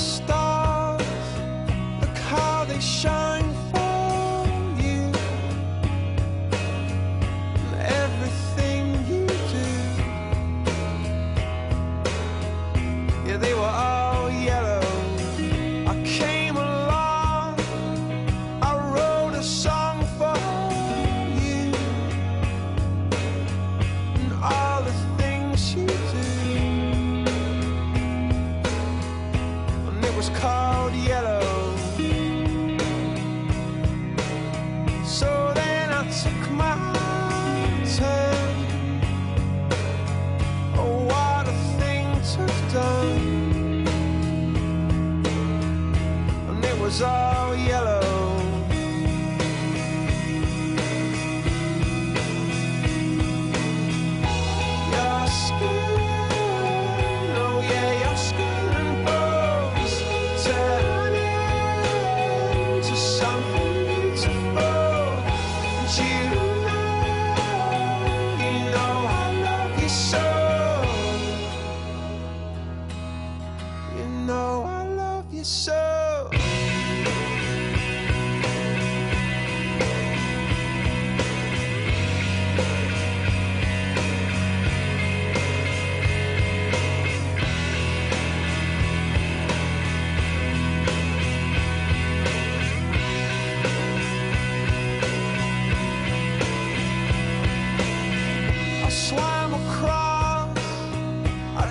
stop. was all yellow. Your skin, oh yeah, your skin and bones into something beautiful. And you know, you know I love you so. You know I love you so.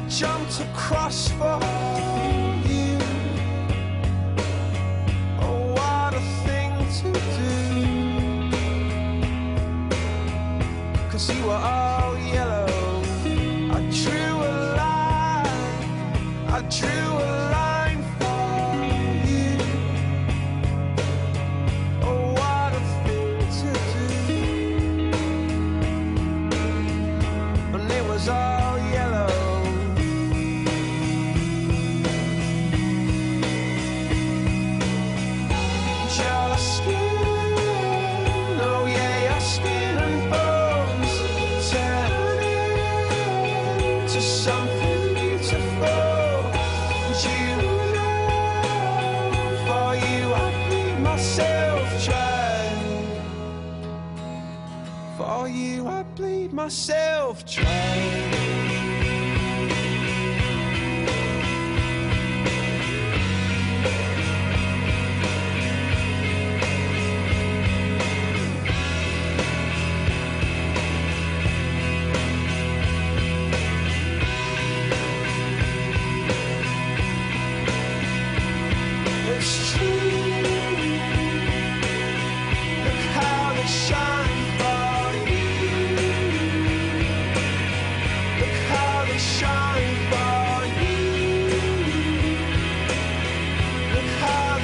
jumped across for you. Oh, what a thing to do. Cause you were all yellow. I drew a line. I drew a line. myself dry. For you, I bleed myself dry.